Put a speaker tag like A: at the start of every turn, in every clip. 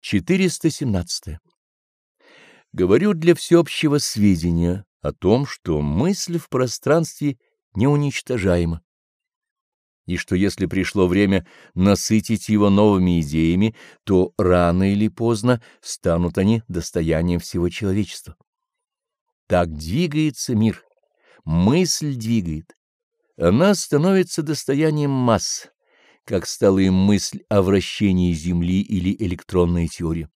A: 417. Говорю для всеобщего сведения о том, что мысль в пространстве неуничтожаема, и что если пришло время насытить его новыми идеями, то рано или поздно станут они достоянием всего человечества. Так двигается мир, мысль двигает, она становится достоянием масс, как стала им мысль о вращении Земли или электронная теория.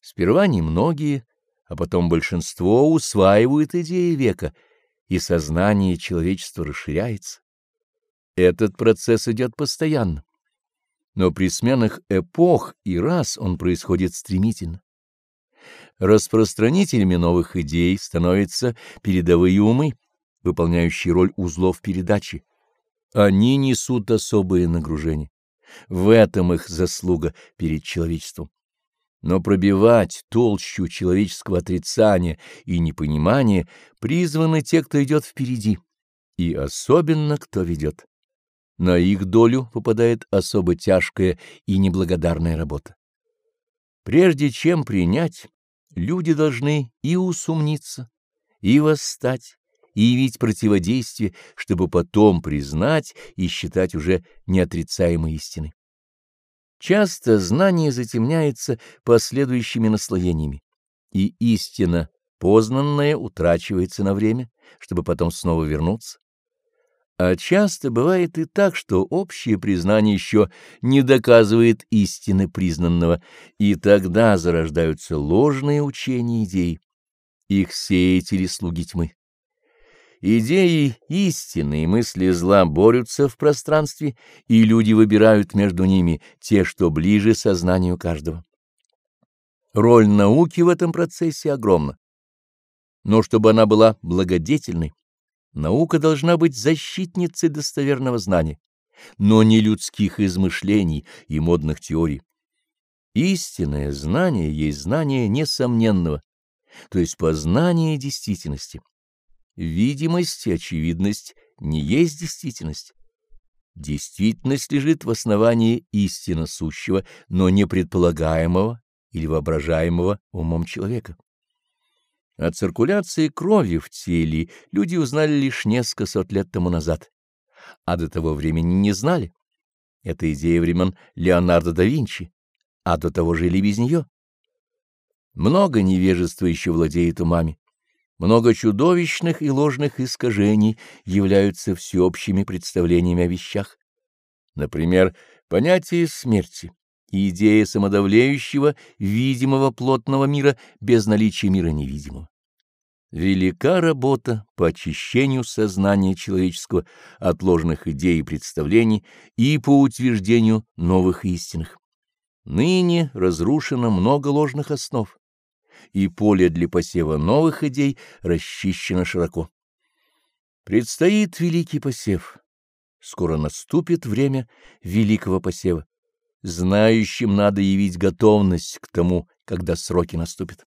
A: Сперва немногие, а потом большинство усваивают идеи века, и сознание человечества расширяется. Этот процесс идет постоянно, но при сменах эпох и раз он происходит стремительно. Распространителями новых идей становятся передовые умы, выполняющие роль узлов передачи, они несут особое нагружение. В этом их заслуга перед человечеством. Но пробивать толщу человеческого отрицания и непонимания призваны те, кто идет впереди, и особенно кто ведет. На их долю попадает особо тяжкая и неблагодарная работа. Прежде чем принять, люди должны и усомниться, и восстать, и явить противодействие, чтобы потом признать и считать уже неотрицаемой истиной. Часто знание затемняется последующими наслоениями, и истина, познанная, утрачивается на время, чтобы потом снова вернуться. А часто бывает и так, что общее признание еще не доказывает истины признанного, и тогда зарождаются ложные учения идей, их сеятели слуги тьмы. Идеи истины и мысли зла борются в пространстве, и люди выбирают между ними те, что ближе сознанию каждого. Роль науки в этом процессе огромна. Но чтобы она была благодетельной, наука должна быть защитницей достоверного знания, но не людских измышлений и модных теорий. Истинное знание есть знание несомненного, то есть познание действительности. Видимость и очевидность не есть действительность. Действительность лежит в основании истинно сущего, но не предполагаемого или воображаемого умом человека. О циркуляции крови в теле люди узнали лишь несколько сот лет тому назад, а до того времени не знали. Это идея времен Леонардо да Винчи, а до того жили без нее. Много невежества еще владеет умами. Много чудовищных и ложных искажений являются всеобщими представлениями о вещах. Например, понятие смерти и идея самодавляющего видимого плотного мира без наличия мира невидимого. Велика работа по очищению сознания человеческого от ложных идей и представлений и по утверждению новых истинных. Ныне разрушено много ложных основ и поле для посева новых идей расчищено широко. Предстоит великий посев. Скоро наступит время великого посева. Знающим надо явить готовность к тому, когда сроки наступят.